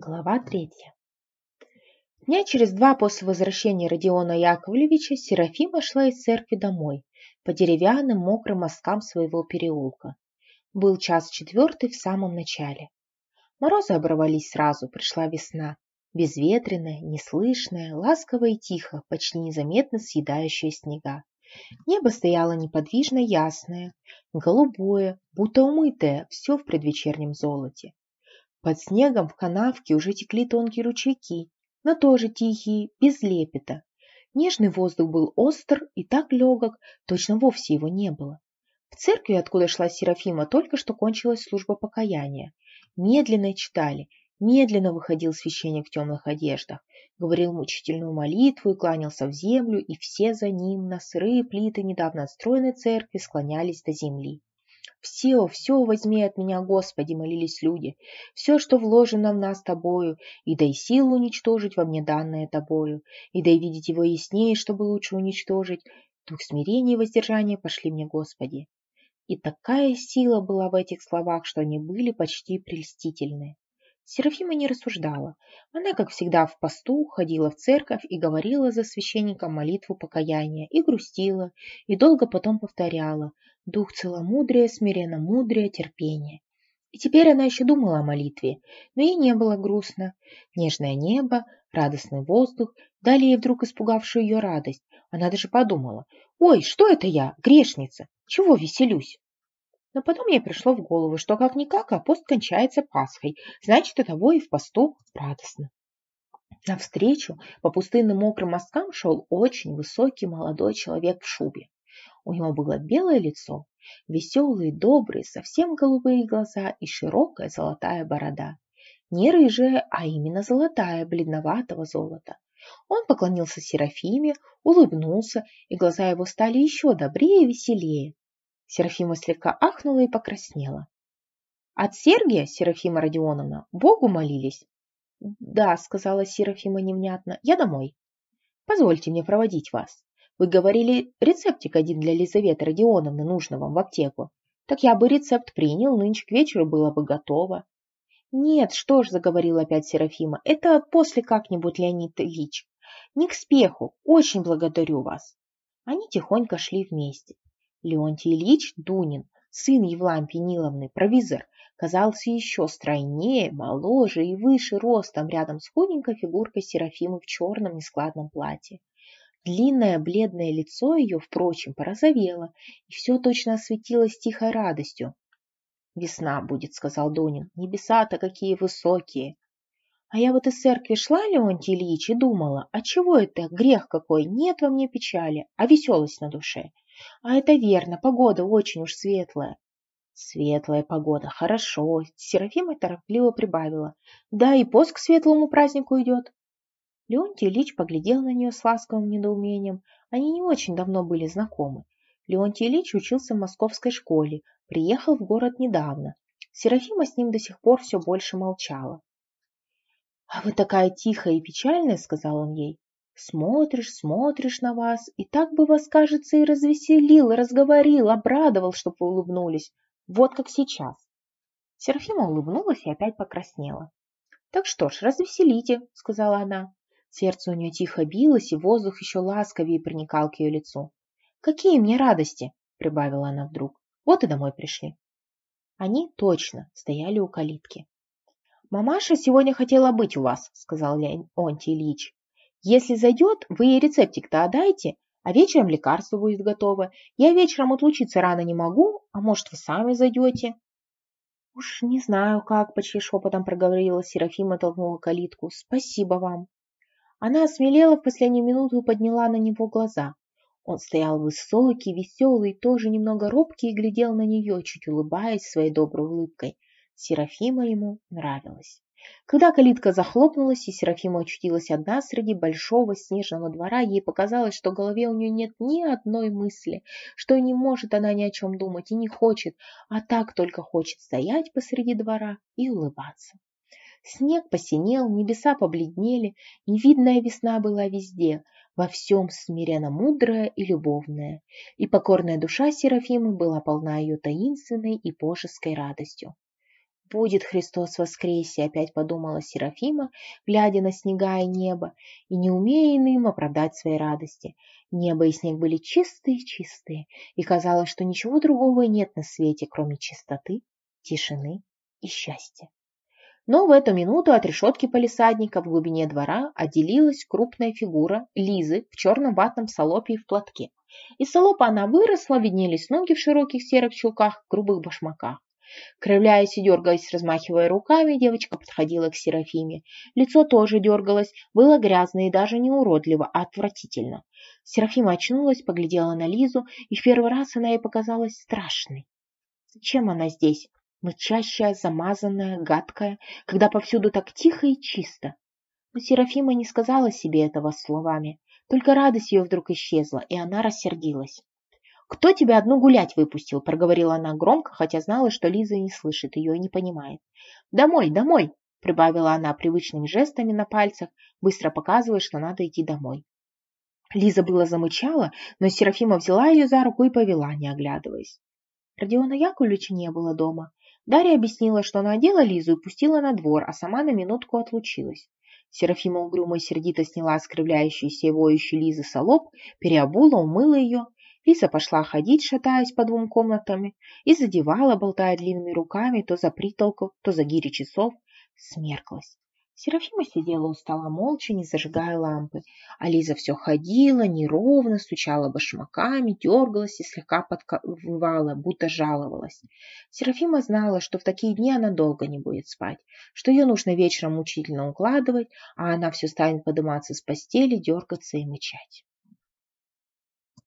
Глава третья. Дня через два после возвращения Родиона Яковлевича Серафима шла из церкви домой, по деревянным мокрым мосткам своего переулка. Был час четвертый в самом начале. Морозы оборвались сразу, пришла весна, безветренная, неслышная, ласковая и тихо, почти незаметно съедающая снега. Небо стояло неподвижно ясное, голубое, будто умытое, все в предвечернем золоте. Под снегом в канавке уже текли тонкие ручейки, но тоже тихие, без лепета. Нежный воздух был остр и так легок, точно вовсе его не было. В церкви, откуда шла Серафима, только что кончилась служба покаяния. Медленно читали, медленно выходил священник в темных одеждах, говорил мучительную молитву и кланялся в землю, и все за ним на сырые плиты недавно отстроенной церкви склонялись до земли. Все, все возьми от меня, Господи, молились люди, все, что вложено в нас Тобою, и дай силу уничтожить во мне данное Тобою, и дай видеть его яснее, чтобы лучше уничтожить. Дух смирения и воздержания пошли мне, Господи. И такая сила была в этих словах, что они были почти прельстительны. Серафима не рассуждала. Она, как всегда, в посту ходила в церковь и говорила за священником молитву покаяния, и грустила, и долго потом повторяла «Дух целомудрия, смиренно мудрее, терпение». И теперь она еще думала о молитве, но ей не было грустно. Нежное небо, радостный воздух дали ей вдруг испугавшую ее радость. Она даже подумала «Ой, что это я, грешница? Чего веселюсь?» Но потом ей пришло в голову, что как-никак, а пост кончается Пасхой, значит, и того и в посту радостно. Навстречу по пустынным мокрым мосткам шел очень высокий молодой человек в шубе. У него было белое лицо, веселые, добрые, совсем голубые глаза и широкая золотая борода. Не рыжая, а именно золотая, бледноватого золота. Он поклонился Серафиме, улыбнулся, и глаза его стали еще добрее и веселее. Серафима слегка ахнула и покраснела. «От Сергия, Серафима Родионовна, Богу молились?» «Да», — сказала Серафима невнятно, — «я домой». «Позвольте мне проводить вас. Вы говорили, рецептик один для Лизаветы Родионовны нужно вам в аптеку. Так я бы рецепт принял, нынче к вечеру было бы готово». «Нет, что ж», — заговорила опять Серафима, — «это после как-нибудь, Леонид Ильич. Не к спеху, очень благодарю вас». Они тихонько шли вместе. Леонтий Ильич Дунин, сын Евлампии Ниловны, провизор, казался еще стройнее, моложе и выше ростом рядом с худенькой фигуркой Серафимы в черном нескладном платье. Длинное бледное лицо ее, впрочем, порозовело, и все точно осветилось тихой радостью. «Весна будет», — сказал Дунин. «Небеса-то какие высокие!» А я вот из церкви шла, Леонтий Ильич, и думала, а чего это, грех какой, нет во мне печали, а веселость на душе. А это верно, погода очень уж светлая. Светлая погода, хорошо. Серафима торопливо прибавила. Да, и пост к светлому празднику идет. Леонтий Ильич поглядел на нее с ласковым недоумением. Они не очень давно были знакомы. Леонтий Ильич учился в московской школе, приехал в город недавно. Серафима с ним до сих пор все больше молчала. — А вы такая тихая и печальная, — сказал он ей. Смотришь, смотришь на вас, и так бы вас, кажется, и развеселил, разговорил, обрадовал, чтоб вы улыбнулись. Вот как сейчас. Серафима улыбнулась и опять покраснела. Так что ж, развеселите, сказала она. Сердце у нее тихо билось, и воздух еще ласковее проникал к ее лицу. Какие мне радости, прибавила она вдруг. Вот и домой пришли. Они точно стояли у калитки. «Мамаша сегодня хотела быть у вас», — сказал Леонтий Ильич. Если зайдет, вы ей рецептик-то отдайте, а вечером лекарство будет готово. Я вечером отлучиться рано не могу, а может, вы сами зайдете?» «Уж не знаю, как», — почти шепотом проговорила Серафима, толкнула калитку. «Спасибо вам». Она осмелела в последнюю минуту и подняла на него глаза. Он стоял высокий, веселый, тоже немного робкий и глядел на нее, чуть улыбаясь своей доброй улыбкой. Серафима ему нравилась. Когда калитка захлопнулась, и Серафима очутилась одна среди большого снежного двора, ей показалось, что в голове у нее нет ни одной мысли, что не может она ни о чем думать и не хочет, а так только хочет стоять посреди двора и улыбаться. Снег посинел, небеса побледнели, невидная весна была везде, во всем смиренно мудрая и любовная, и покорная душа Серафимы была полна ее таинственной и божеской радостью. Будет Христос воскресе, опять подумала Серафима, глядя на снега и небо, и не умея иным оправдать своей радости. Небо и снег были чистые-чистые, и казалось, что ничего другого нет на свете, кроме чистоты, тишины и счастья. Но в эту минуту от решетки полисадника в глубине двора отделилась крупная фигура Лизы в черном ватном салопе и в платке. Из салопа она выросла, виднелись ноги в широких серых чулках, грубых башмаках. Кривляясь и дергаясь, размахивая руками, девочка подходила к Серафиме. Лицо тоже дергалось, было грязно и даже не уродливо, а отвратительно. Серафима очнулась, поглядела на Лизу, и в первый раз она ей показалась страшной. Зачем она здесь? Мычащая, замазанная, гадкая, когда повсюду так тихо и чисто. Но Серафима не сказала себе этого словами, только радость ее вдруг исчезла, и она рассердилась. «Кто тебя одну гулять выпустил?» – проговорила она громко, хотя знала, что Лиза не слышит ее и не понимает. «Домой, домой!» – прибавила она привычными жестами на пальцах, быстро показывая, что надо идти домой. Лиза было замычала, но Серафима взяла ее за руку и повела, не оглядываясь. Родиона Яковлевича не было дома. Дарья объяснила, что она одела Лизу и пустила на двор, а сама на минутку отлучилась. Серафима угрюмо и сердито сняла скривляющийся и воющий Лизы солоб, переобула, умыла ее Лиза пошла ходить, шатаясь по двум комнатам, и задевала, болтая длинными руками, то за притолку, то за гири часов. Смерклась. Серафима сидела у стола молча, не зажигая лампы, а Лиза все ходила, неровно, стучала башмаками, дергалась и слегка подковывала, будто жаловалась. Серафима знала, что в такие дни она долго не будет спать, что ее нужно вечером мучительно укладывать, а она все станет подниматься с постели, дергаться и мычать.